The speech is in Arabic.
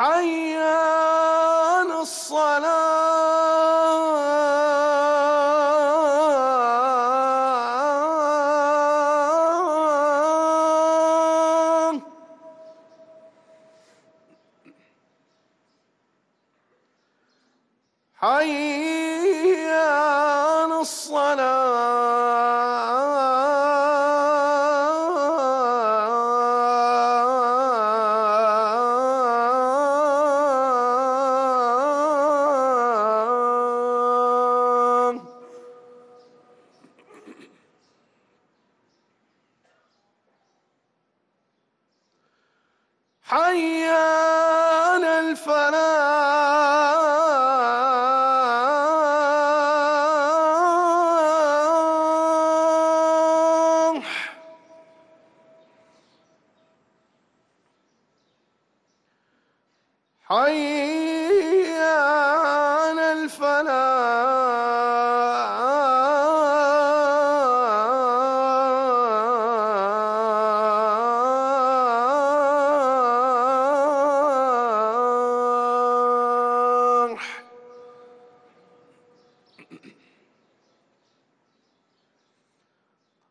حي الصلاة. حي الصلاة. حي على الفلاح. حي